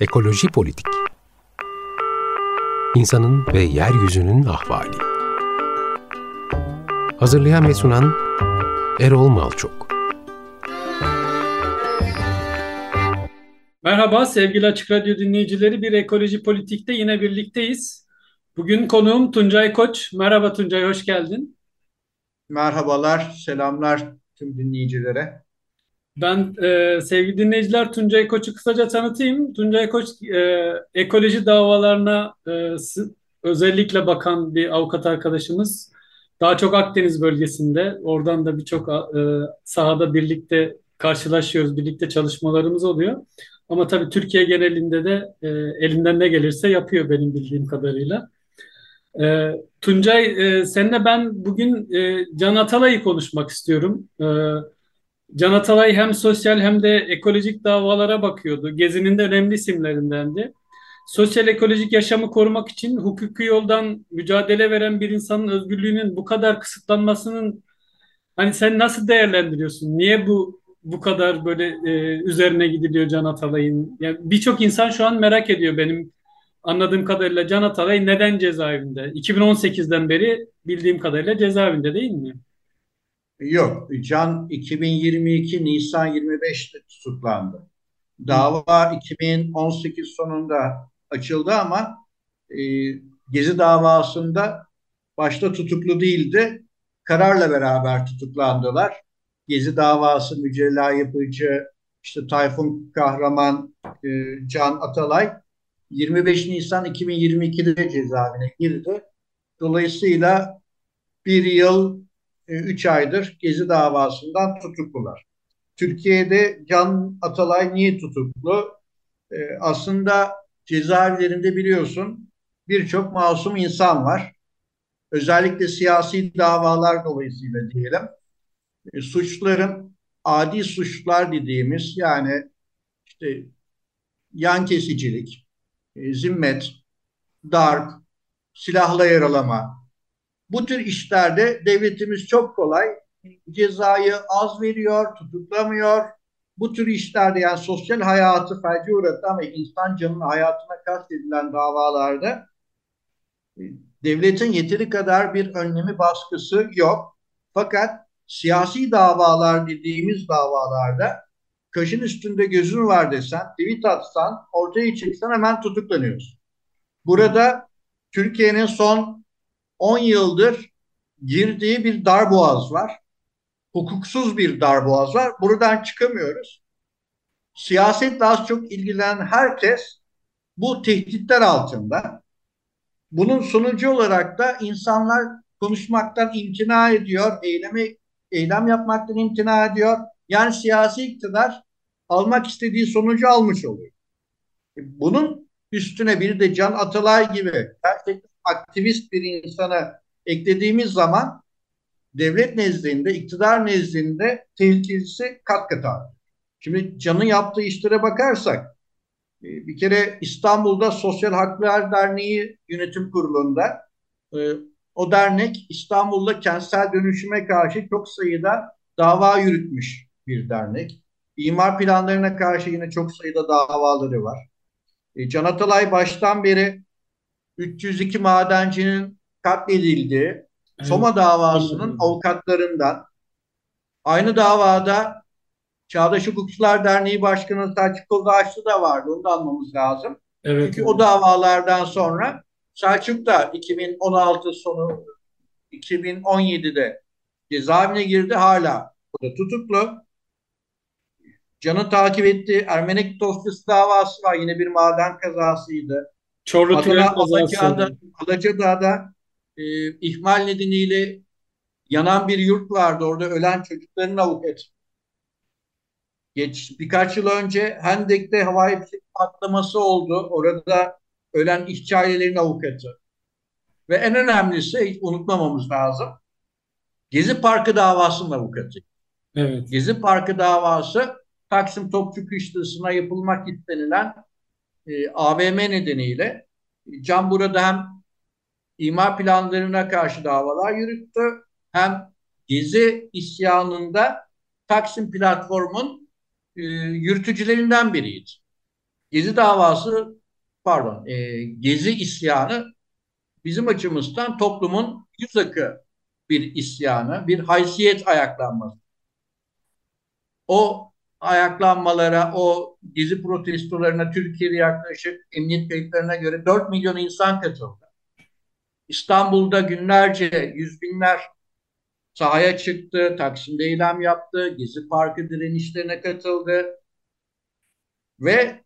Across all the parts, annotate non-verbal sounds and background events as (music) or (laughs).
Ekoloji Politik İnsanın ve Yeryüzünün Ahvali Hazırlayan ve sunan Erol Malçok Merhaba sevgili Açık Radyo dinleyicileri. Bir Ekoloji Politik'te yine birlikteyiz. Bugün konuğum Tuncay Koç. Merhaba Tuncay, hoş geldin. Merhabalar, selamlar tüm dinleyicilere. Ben e, sevgili dinleyiciler Tuncay Koç'u kısaca tanıtayım. Tuncay Koç e, ekoloji davalarına e, özellikle bakan bir avukat arkadaşımız. Daha çok Akdeniz bölgesinde. Oradan da birçok e, sahada birlikte karşılaşıyoruz, birlikte çalışmalarımız oluyor. Ama tabii Türkiye genelinde de e, elinden ne gelirse yapıyor benim bildiğim kadarıyla. E, Tuncay, e, seninle ben bugün e, Can Atalay'ı konuşmak istiyorum. E, Can Atalay hem sosyal hem de ekolojik davalara bakıyordu. Gezi'nin de önemli isimlerindendi. Sosyal ekolojik yaşamı korumak için hukuki yoldan mücadele veren bir insanın özgürlüğünün bu kadar kısıtlanmasının hani sen nasıl değerlendiriyorsun? Niye bu bu kadar böyle e, üzerine gidiliyor Can Atalay'ın? Yani birçok insan şu an merak ediyor benim anladığım kadarıyla Can Atalay neden cezaevinde? 2018'den beri bildiğim kadarıyla cezaevinde değil mi? Yok. Can 2022 Nisan 25'te tutuklandı. Dava 2018 sonunda açıldı ama e, Gezi davasında başta tutuklu değildi. Kararla beraber tutuklandılar. Gezi davası Mücella Yapıcı, işte Tayfun Kahraman, e, Can Atalay 25 Nisan 2022'de cezaevine girdi. Dolayısıyla bir yıl 3 aydır Gezi davasından tutuklular. Türkiye'de Can Atalay niye tutuklu? E, aslında cezaevlerinde biliyorsun birçok masum insan var. Özellikle siyasi davalar dolayısıyla diyelim. E, suçların adi suçlar dediğimiz yani işte yan kesicilik, e, zimmet, darp, silahla yaralama, bu tür işlerde devletimiz çok kolay cezayı az veriyor, tutuklamıyor. Bu tür işlerde yani sosyal hayatı felce uğratan ve insan canının hayatına kastedilen davalarda e, devletin yeteri kadar bir önlemi baskısı yok. Fakat siyasi davalar dediğimiz davalarda kaşın üstünde gözün var desen, tweet atsan, ortaya çıksan hemen tutuklanıyorsun. Burada Türkiye'nin son 10 yıldır girdiği bir darboğaz var. Hukuksuz bir darboğaz var. Buradan çıkamıyoruz. Siyasetle az çok ilgilenen herkes bu tehditler altında. Bunun sonucu olarak da insanlar konuşmaktan imtina ediyor, eyleme, eylem yapmaktan imtina ediyor. Yani siyasi iktidar almak istediği sonucu almış oluyor. Bunun üstüne bir de Can Atalay gibi gerçekten aktivist bir insanı eklediğimiz zaman devlet nezdinde, iktidar nezdinde tehlikesi kat kat artıyor. Şimdi Can'ın yaptığı işlere bakarsak e, bir kere İstanbul'da Sosyal Haklar Derneği yönetim kurulunda e, o dernek İstanbul'da kentsel dönüşüme karşı çok sayıda dava yürütmüş bir dernek. İmar planlarına karşı yine çok sayıda davaları var. E, Can Atalay baştan beri 302 madencinin katledildiği. Soma davasının avukatlarından aynı davada Çağdaş Hukukçular Derneği Başkanı Selçuk Kozağaçlı da vardı. Onu da almamız lazım. Evet, Çünkü evet. o davalardan sonra Selçuk da 2016 sonu 2017'de cezaevine girdi. Hala burada tutuklu. Canı takip etti. Ermenek dosyası davası var. Yine bir maden kazasıydı. Çorlu Adana, Alacadağ'da, Alacadağ'da e, ihmal nedeniyle yanan bir yurt vardı. Orada ölen çocukların avukatı. Geç, birkaç yıl önce Hendek'te havai fişek patlaması oldu. Orada ölen işçi ailelerin avukatı. Ve en önemlisi hiç unutmamamız lazım. Gezi Parkı davasının avukatı. Evet. Gezi Parkı davası Taksim Topçu Kışlası'na yapılmak istenilen e, AVM nedeniyle Can burada hem imar planlarına karşı davalar yürüttü hem Gezi isyanında Taksim platformun e, yürütücülerinden biriydi. Gezi davası pardon e, Gezi isyanı bizim açımızdan toplumun yüz akı bir isyanı, bir haysiyet ayaklanması. O ayaklanmalara, o gezi protestolarına Türkiye'de yaklaşık emniyet kayıtlarına göre 4 milyon insan katıldı. İstanbul'da günlerce yüz binler sahaya çıktı, Taksim'de eylem yaptı, Gezi Parkı direnişlerine katıldı. Ve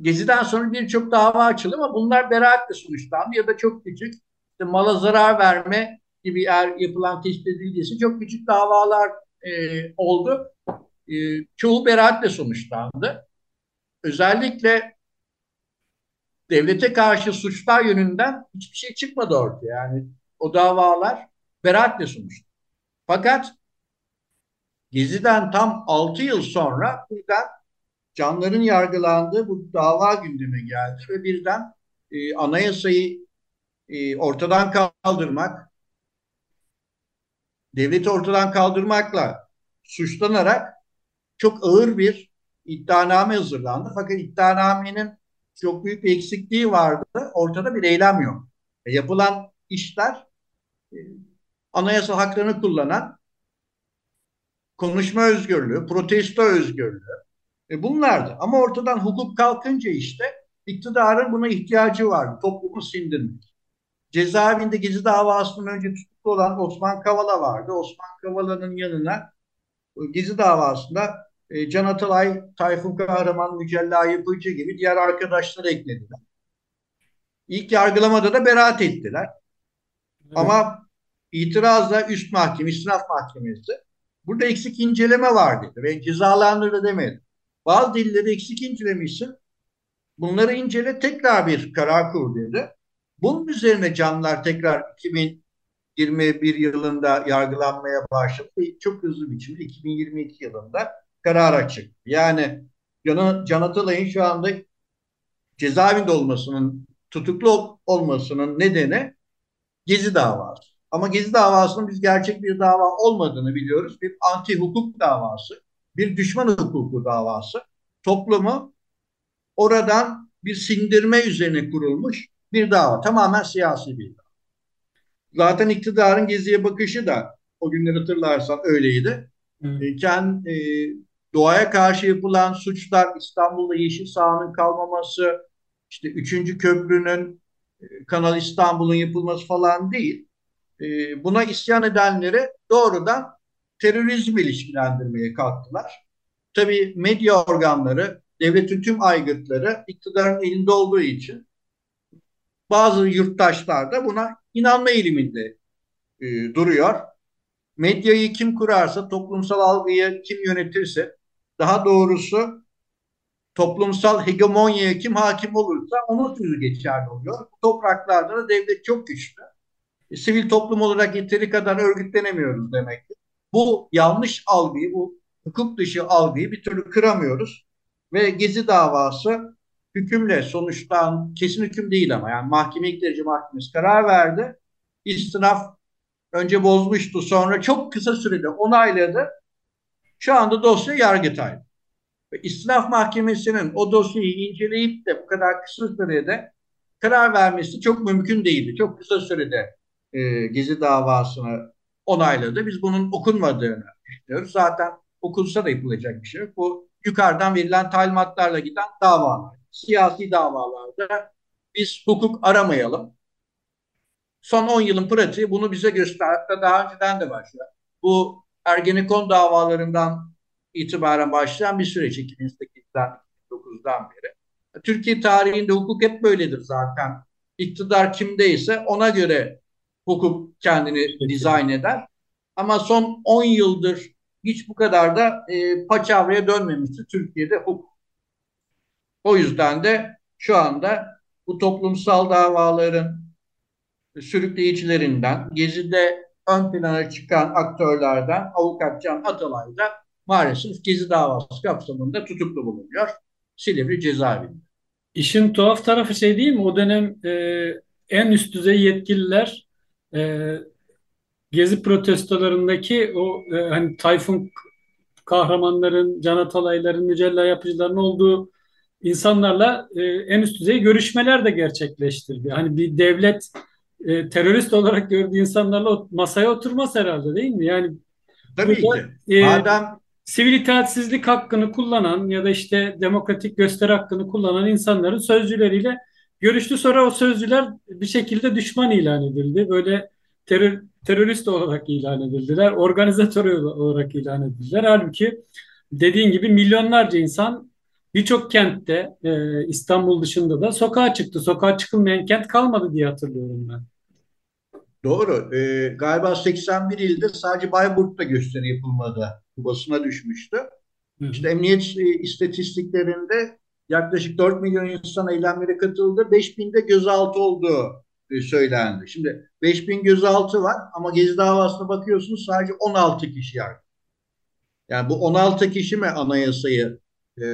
Gezi'den sonra birçok dava açıldı ama bunlar beraatle sonuçlandı ya da çok küçük işte mala zarar verme gibi eğer yapılan tespit edildiyse çok küçük davalar e, oldu. E, çoğu beraatle sonuçlandı. Özellikle devlete karşı suçlar yönünden hiçbir şey çıkmadı ortaya. Yani o davalar beraatle sonuçlandı. Fakat Gezi'den tam 6 yıl sonra birden canların yargılandığı bu dava gündeme geldi ve birden e, anayasayı e, ortadan kaldırmak, devleti ortadan kaldırmakla suçlanarak çok ağır bir iddianame hazırlandı. Fakat iddianamenin çok büyük bir eksikliği vardı. Ortada bir eylem yok. E, yapılan işler e, anayasal haklarını kullanan konuşma özgürlüğü, protesto özgürlüğü e, bunlardı. Ama ortadan hukuk kalkınca işte iktidarın buna ihtiyacı vardı. Toplumu sindirmek. Cezaevinde Gezi davasından önce tutuklu olan Osman Kavala vardı. Osman Kavala'nın yanına Gezi davasında e, Can Atalay, Tayfun Kahraman, Mücella Yapıcı gibi diğer arkadaşları eklediler. İlk yargılamada da beraat ettiler. Evet. Ama itirazla üst mahkeme, istinaf mahkemesi burada eksik inceleme var dedi ve cezalandırdı demedi. Bazı dilleri eksik incelemişsin. Bunları incele tekrar bir karar kur dedi. Bunun üzerine canlar tekrar 2021 yılında yargılanmaya başladı ve çok hızlı biçimde 2022 yılında karar açık. Yani Can, Can Atalay'ın şu anda cezaevinde olmasının, tutuklu olmasının nedeni Gezi davası. Ama Gezi davasının biz gerçek bir dava olmadığını biliyoruz. Bir anti hukuk davası, bir düşman hukuku davası. Toplumu oradan bir sindirme üzerine kurulmuş bir dava. Tamamen siyasi bir dava. Zaten iktidarın Gezi'ye bakışı da o günleri hatırlarsan öyleydi. Hmm. E, kend, e, doğaya karşı yapılan suçlar, İstanbul'da yeşil sahanın kalmaması, işte üçüncü köprünün e, Kanal İstanbul'un yapılması falan değil. E, buna isyan edenleri doğrudan terörizm ilişkilendirmeye kalktılar. Tabii medya organları, devletin tüm aygıtları iktidarın elinde olduğu için bazı yurttaşlar da buna inanma eğiliminde e, duruyor. Medyayı kim kurarsa, toplumsal algıyı kim yönetirse, daha doğrusu toplumsal hegemonyaya kim hakim olursa onun sözü geçerli oluyor. Bu topraklarda da devlet çok güçlü. E, sivil toplum olarak yeteri kadar örgütlenemiyoruz demektir. Bu yanlış algıyı, bu hukuk dışı algıyı bir türlü kıramıyoruz. Ve Gezi davası hükümle sonuçtan kesin hüküm değil ama yani mahkeme ilk derece mahkemesi karar verdi. İstinaf önce bozmuştu sonra çok kısa sürede onayladı. Şu anda dosya Yargıtay'da. Ve İstinaf Mahkemesi'nin o dosyayı inceleyip de bu kadar kısa sürede karar vermesi çok mümkün değildi. Çok kısa sürede e, Gezi davasını onayladı. Biz bunun okunmadığını düşünüyoruz. Zaten okunsa da yapılacak bir şey yok. Bu yukarıdan verilen talimatlarla giden davalar. Siyasi davalarda biz hukuk aramayalım. Son 10 yılın pratiği bunu bize gösterdi. Daha önceden de başlıyor. Bu Ergenekon davalarından itibaren başlayan bir süreç 2008'den 2009'dan beri. Türkiye tarihinde hukuk hep böyledir zaten. İktidar kimdeyse ona göre hukuk kendini dizayn eder. Ama son 10 yıldır hiç bu kadar da e, paçavraya dönmemişti Türkiye'de hukuk. O yüzden de şu anda bu toplumsal davaların sürükleyicilerinden, Gezi'de ön plana çıkan aktörlerden Avukat Can Atalay da maalesef Gezi davası kapsamında tutuklu bulunuyor. Silivri cezaevinde. İşin tuhaf tarafı şey değil mi? O dönem e, en üst düzey yetkililer e, Gezi protestolarındaki o e, hani Tayfun kahramanların, Can Atalay'ların, mücella yapıcıların olduğu insanlarla e, en üst düzey görüşmeler de gerçekleştirdi. Hani bir devlet e, terörist olarak gördüğü insanlarla masaya oturmaz herhalde değil mi? Yani Tabii burada, ki. E, Madem sivil itaatsizlik hakkını kullanan ya da işte demokratik gösteri hakkını kullanan insanların sözcüleriyle görüştü. Sonra o sözcüler bir şekilde düşman ilan edildi. Böyle terör, terörist olarak ilan edildiler. Organizatör olarak ilan edildiler. Halbuki dediğin gibi milyonlarca insan birçok kentte e, İstanbul dışında da sokağa çıktı. Sokağa çıkılmayan kent kalmadı diye hatırlıyorum ben. Doğru. Ee, galiba 81 ilde sadece Bayburt'ta gösteri yapılmadı. Basına düşmüştü. Hı. İşte emniyet e, istatistiklerinde yaklaşık 4 milyon insan eylemlere katıldı. 5 binde gözaltı olduğu e, söylendi. Şimdi 5 bin gözaltı var ama Gezi davasına bakıyorsunuz sadece 16 kişi yargı. Yani bu 16 kişi mi anayasayı e,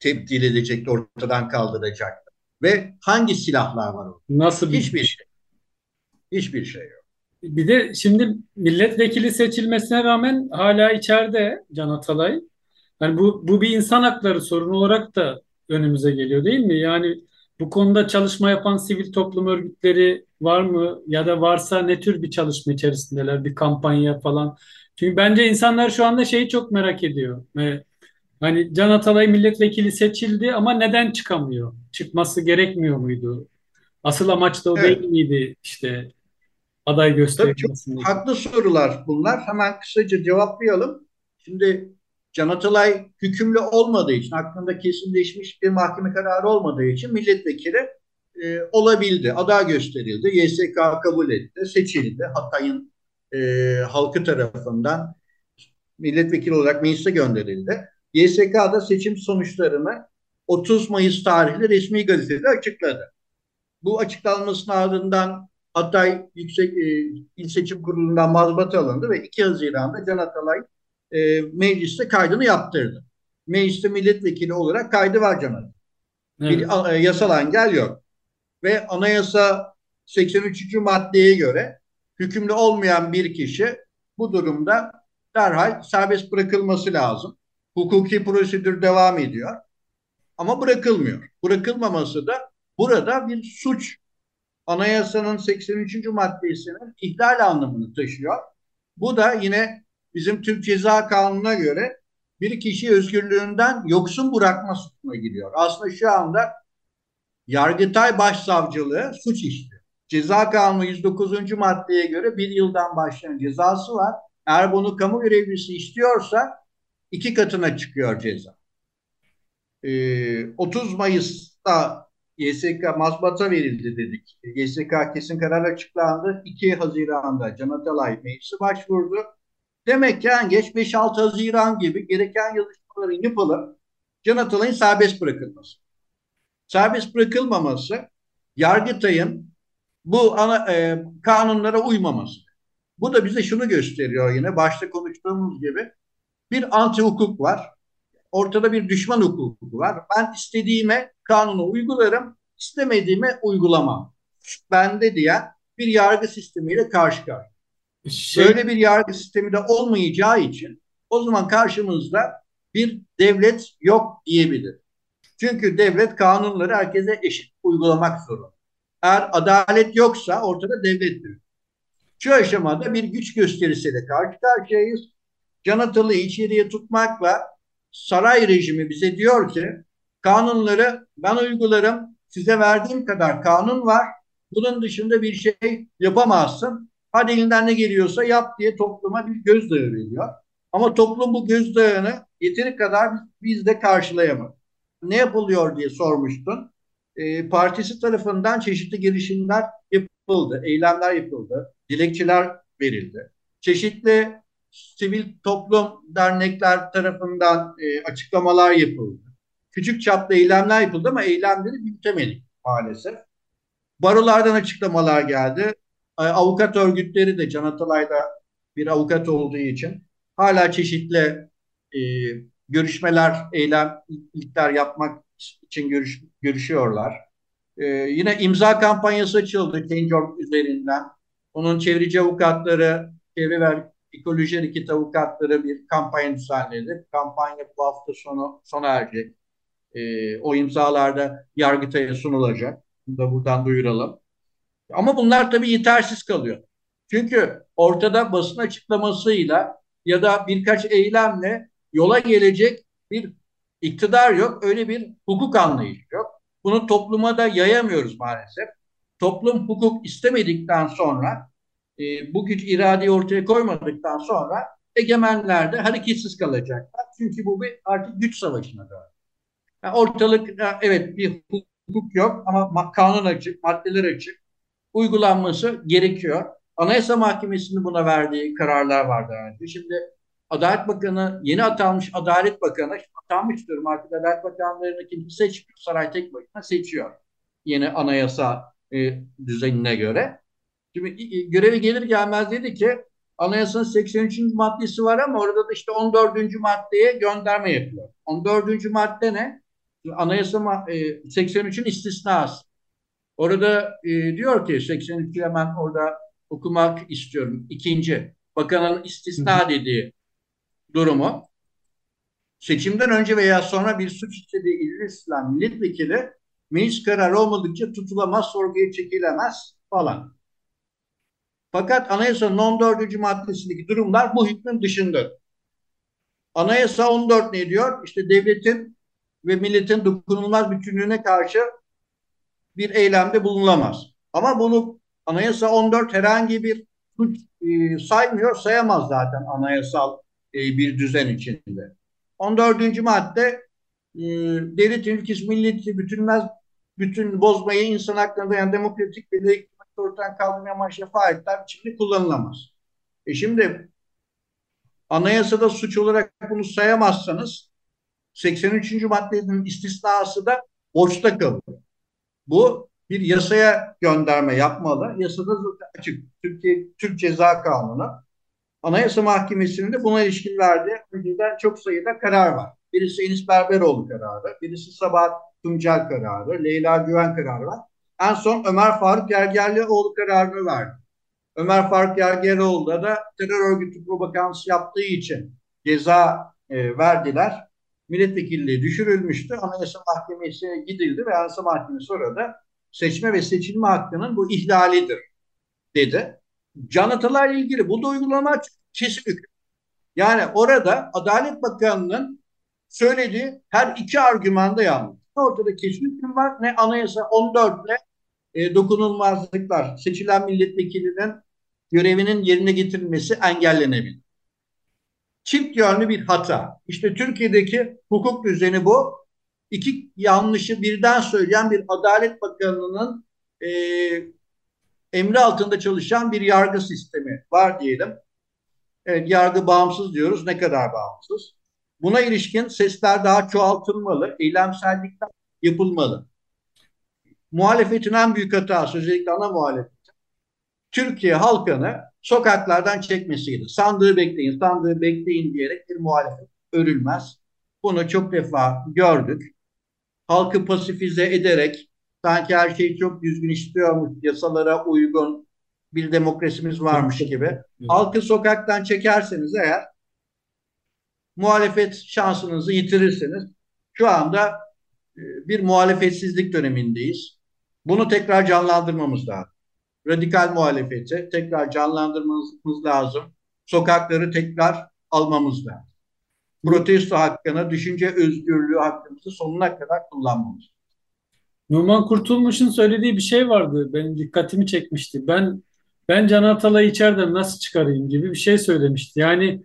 tebdil edecekti, ortadan kaldıracaktı? Ve hangi silahlar var orada? Nasıl bir Hiçbir şey. Hiçbir şey yok. Bir de şimdi milletvekili seçilmesine rağmen hala içeride Can Atalay. Yani bu, bu bir insan hakları sorunu olarak da önümüze geliyor değil mi? Yani bu konuda çalışma yapan sivil toplum örgütleri var mı? Ya da varsa ne tür bir çalışma içerisindeler? Bir kampanya falan. Çünkü bence insanlar şu anda şeyi çok merak ediyor. Ve hani Can Atalay milletvekili seçildi ama neden çıkamıyor? Çıkması gerekmiyor muydu? Asıl amaç da o Evet. değil miydi işte aday Tabii çok haklı sorular bunlar. Hemen kısaca cevaplayalım. Şimdi Can Atalay hükümlü olmadığı için, hakkında kesinleşmiş bir mahkeme kararı olmadığı için milletvekili e, olabildi. Aday gösterildi. YSK kabul etti. Seçildi. Hatay'ın e, halkı tarafından milletvekili olarak meclise gönderildi. YSK da seçim sonuçlarını 30 Mayıs tarihli resmi gazetede açıkladı. Bu açıklanmasının ardından Hatay Yüksek e, İl Seçim Kurulu'ndan mazbat alındı ve 2 Haziran'da Can Atalay e, mecliste kaydını yaptırdı. Mecliste milletvekili olarak kaydı var Can Atalay. Evet. Bir e, yasal engel yok. Ve anayasa 83. maddeye göre hükümlü olmayan bir kişi bu durumda derhal serbest bırakılması lazım. Hukuki prosedür devam ediyor. Ama bırakılmıyor. Bırakılmaması da burada bir suç anayasanın 83. maddesinin ihlal anlamını taşıyor. Bu da yine bizim Türk Ceza Kanunu'na göre bir kişi özgürlüğünden yoksun bırakma suçuna giriyor. Aslında şu anda Yargıtay Başsavcılığı suç işliyor. Ceza Kanunu 109. maddeye göre bir yıldan başlayan cezası var. Eğer bunu kamu görevlisi istiyorsa iki katına çıkıyor ceza. Ee, 30 Mayıs'ta YSK mazbata verildi dedik. YSK kesin karar açıklandı. 2 Haziran'da Can Atalay meclisi başvurdu. Demek ki en geç 5-6 Haziran gibi gereken yazışmaların yapılıp Can Atalay'ın serbest bırakılması. Serbest bırakılmaması Yargıtay'ın bu ana, e, kanunlara uymaması. Bu da bize şunu gösteriyor yine başta konuştuğumuz gibi bir anti hukuk var. Ortada bir düşman hukuku var. Ben istediğime kanunu uygularım, istemediğime uygulamam. Bende diye bir yargı sistemiyle karşı karşıya. Şey, Böyle bir yargı sistemi de olmayacağı için o zaman karşımızda bir devlet yok diyebilir. Çünkü devlet kanunları herkese eşit uygulamak zorunda. Eğer adalet yoksa ortada devlettir. Şu aşamada bir güç gösterisiyle karşı karşıyayız. Can Atalı'yı içeriye tutmakla saray rejimi bize diyor ki kanunları ben uygularım. Size verdiğim kadar kanun var. Bunun dışında bir şey yapamazsın. Hadi elinden ne geliyorsa yap diye topluma bir gözdağı veriyor. Ama toplum bu gözdağını yeteri kadar biz de karşılayamadık. Ne yapılıyor diye sormuştun. E, partisi tarafından çeşitli girişimler yapıldı, eylemler yapıldı, dilekçeler verildi. Çeşitli sivil toplum dernekler tarafından e, açıklamalar yapıldı. Küçük çaplı eylemler yapıldı ama eylemleri büyütemedik maalesef. Barolardan açıklamalar geldi. Avukat örgütleri de Can Atalay'da bir avukat olduğu için hala çeşitli e, görüşmeler, eylemlikler yapmak için görüş, görüşüyorlar. E, yine imza kampanyası açıldı Change.org üzerinden. Onun çevreci avukatları, çevre ver, ekoloji hareket avukatları bir kampanya düzenledi. Kampanya bu hafta sonu sona erecek. E, o imzalarda Yargıtay'a sunulacak. Bunu da buradan duyuralım. Ama bunlar tabii yetersiz kalıyor. Çünkü ortada basın açıklamasıyla ya da birkaç eylemle yola gelecek bir iktidar yok. Öyle bir hukuk anlayışı yok. Bunu topluma da yayamıyoruz maalesef. Toplum hukuk istemedikten sonra e, bu güç iradeyi ortaya koymadıktan sonra egemenler de hareketsiz kalacaklar. Çünkü bu bir artık güç savaşına dönüyor. Yani ortalık evet bir hukuk yok ama kanun açık, maddeler açık. Uygulanması gerekiyor. Anayasa Mahkemesi'nin buna verdiği kararlar vardı önce. Şimdi Adalet Bakanı, yeni atanmış Adalet Bakanı, atanmış diyorum artık Adalet Bakanlarını kimse seçmiyor. Saray tek başına seçiyor. Yeni anayasa e, düzenine göre. Şimdi görevi gelir gelmez dedi ki anayasanın 83. maddesi var ama orada da işte 14. maddeye gönderme yapıyor. 14. madde ne? Anayasa e, 83'ün istisnası. Orada e, diyor ki 83'ü hemen orada okumak istiyorum. İkinci, bakanın istisna dediği durumu seçimden önce veya sonra bir suç işlediği sürülen milletvekili meclis kararı olmadıkça tutulamaz, sorguya çekilemez falan. Fakat anayasanın 14. maddesindeki durumlar bu hükmün dışında. Anayasa 14 ne diyor? İşte devletin ve milletin dokunulmaz bütünlüğüne karşı bir eylemde bulunulamaz. Ama bunu anayasa 14 herhangi bir suç e, saymıyor, sayamaz zaten anayasal e, bir düzen içinde. 14. madde e, devletin ülkesi milleti bütünmez bütün bozmayı insan haklarına dayanan demokratik legitim ortadan kaldırmaya amaçlı faaliyetler biçiminde kullanılamaz. E şimdi anayasada suç olarak bunu sayamazsanız 83. maddenin istisnası da boşta kalır. Bu bir yasaya gönderme yapmalı. Yasada açık. Türkiye Türk Ceza Kanunu. Anayasa Mahkemesi'nin de buna ilişkin verdiği önceden çok sayıda karar var. Birisi Enis Berberoğlu kararı, birisi Sabahat Tuncel kararı, Leyla Güven kararı var. En son Ömer Faruk Gergerlioğlu kararını verdi. Ömer Faruk Gergerlioğlu'da da terör örgütü propagansı yaptığı için ceza e, verdiler. Milletvekilliği düşürülmüştü. Anayasa Mahkemesi'ne gidildi ve Anayasa Mahkemesi orada seçme ve seçilme hakkının bu ihlalidir dedi. Can Atalay'la ilgili bu da uygulama kesin hüküm. Yani orada Adalet Bakanı'nın söylediği her iki argümanda yanlış. Ortada kesin hüküm var. Ne anayasa 14 ile e, dokunulmazlıklar, seçilen milletvekilinin görevinin yerine getirilmesi engellenebilir. Çift yönlü bir hata. İşte Türkiye'deki hukuk düzeni bu. İki yanlışı birden söyleyen bir Adalet Bakanı'nın e, emri altında çalışan bir yargı sistemi var diyelim. Evet, yargı bağımsız diyoruz. Ne kadar bağımsız? Buna ilişkin sesler daha çoğaltılmalı, eylemsellikler yapılmalı. Muhalefetin en büyük hatası, özellikle ana muhalefet, Türkiye halkını sokaklardan çekmesiydi. Sandığı bekleyin, sandığı bekleyin diyerek bir muhalefet örülmez. Bunu çok defa gördük. Halkı pasifize ederek sanki her şeyi çok düzgün istiyormuş, yasalara uygun bir demokrasimiz varmış gibi. Halkı sokaktan çekerseniz eğer muhalefet şansınızı yitirirsiniz. Şu anda e, bir muhalefetsizlik dönemindeyiz. Bunu tekrar canlandırmamız lazım. Radikal muhalefeti tekrar canlandırmamız lazım. Sokakları tekrar almamız lazım. Protesto hakkını, düşünce özgürlüğü hakkımızı sonuna kadar kullanmamız Numan Kurtulmuş'un söylediği bir şey vardı. Benim dikkatimi çekmişti. Ben ben Can Atalay'ı içeriden nasıl çıkarayım gibi bir şey söylemişti. Yani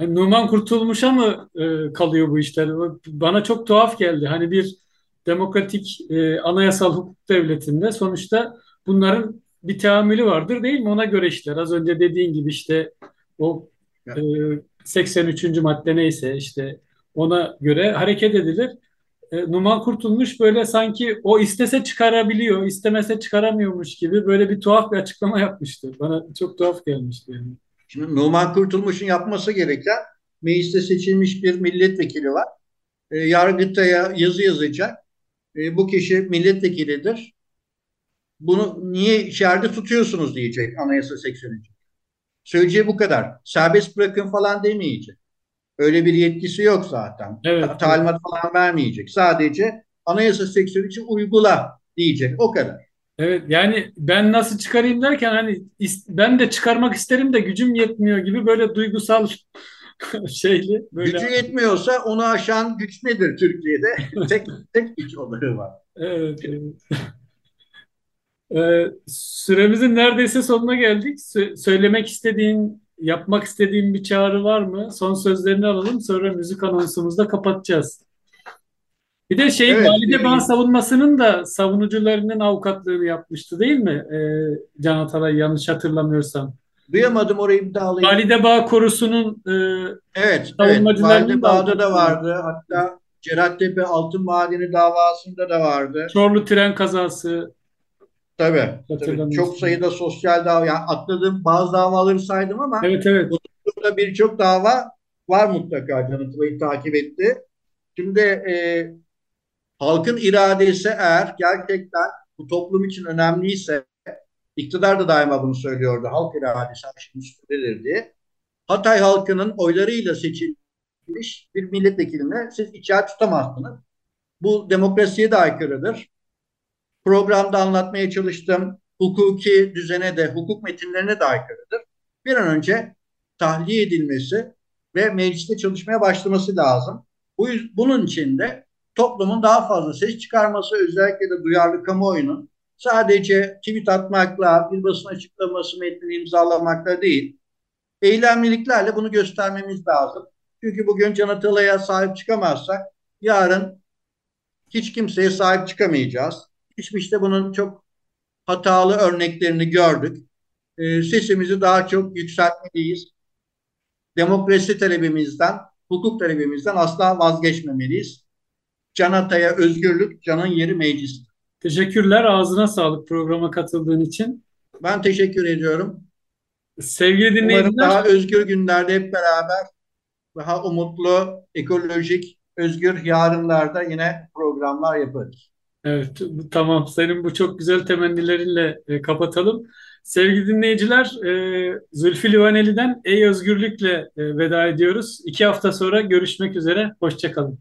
Numan Kurtulmuş'a mı e, kalıyor bu işler? Bana çok tuhaf geldi. Hani bir demokratik e, anayasal hukuk devletinde sonuçta bunların bir teamülü vardır değil mi? Ona göre işler. Az önce dediğin gibi işte o e, 83. madde neyse işte ona göre hareket edilir. E, Numan Kurtulmuş böyle sanki o istese çıkarabiliyor, istemese çıkaramıyormuş gibi böyle bir tuhaf bir açıklama yapmıştı. Bana çok tuhaf gelmişti yani. Şimdi Numan Kurtulmuş'un yapması gereken mecliste seçilmiş bir milletvekili var. E, Yargıtay'a yazı yazacak. E, bu kişi milletvekilidir. Bunu niye içeride tutuyorsunuz diyecek Anayasa 83. Söyleyeceği bu kadar. Serbest bırakın falan demeyecek. Öyle bir yetkisi yok zaten. Evet. Talimat falan vermeyecek. Sadece anayasa 83'ü uygula diyecek. O kadar. Evet yani ben nasıl çıkarayım derken hani ben de çıkarmak isterim de gücüm yetmiyor gibi böyle duygusal (laughs) şeyli. Böyle... Gücü yetmiyorsa onu aşan güç nedir Türkiye'de? (laughs) tek tek güç olayı var. Evet. evet. Ee, süremizin neredeyse sonuna geldik. Sö söylemek istediğin, yapmak istediğin bir çağrı var mı? Son sözlerini alalım. Sonra müzik anonsumuzda kapatacağız. Bir de şey evet, Valide Bağ savunmasının da savunucularının avukatlığını yapmıştı değil mi? Ee, Can Atalay yanlış hatırlamıyorsam. Duyamadım orayı bir daha alayım. Valide Bağ Korusu'nun e, evet, evet, Valide Bağ'da da vardı. Hatta Cerattepe Altın Madeni davasında da vardı. Çorlu tren kazası. Tabii, tabii. Çok sayıda sosyal dava. Yani atladığım bazı davaları saydım ama evet, evet. burada birçok dava var mutlaka Can Atalay'ı takip etti. Şimdi e, halkın iradesi eğer gerçekten bu toplum için önemliyse iktidar da daima bunu söylüyordu. Halk iradesi şeyin üstündedir diye. Hatay halkının oylarıyla seçilmiş bir milletvekiline siz içeri tutamazsınız. Bu demokrasiye de aykırıdır. Programda anlatmaya çalıştım. Hukuki düzene de, hukuk metinlerine de aykırıdır. Bir an önce tahliye edilmesi ve mecliste çalışmaya başlaması lazım. Bu, bunun için de toplumun daha fazla ses çıkarması, özellikle de duyarlı kamuoyunun sadece tweet atmakla, bir basın açıklaması metnini imzalamakla değil, eylemliliklerle bunu göstermemiz lazım. Çünkü bugün Can Atalay'a sahip çıkamazsak yarın hiç kimseye sahip çıkamayacağız. Geçmişte bunun çok hatalı örneklerini gördük. E, sesimizi daha çok yükseltmeliyiz. Demokrasi talebimizden, hukuk talebimizden asla vazgeçmemeliyiz. Can Atay'a özgürlük, canın yeri meclis. Teşekkürler. Ağzına sağlık programa katıldığın için. Ben teşekkür ediyorum. Sevgili dinleyiciler. Umarım daha özgür günlerde hep beraber daha umutlu, ekolojik, özgür yarınlarda yine programlar yaparız. Evet, tamam. Senin bu çok güzel temennilerinle e, kapatalım. Sevgili dinleyiciler, e, Zülfü Livaneli'den Ey Özgürlük'le e, veda ediyoruz. İki hafta sonra görüşmek üzere. Hoşçakalın.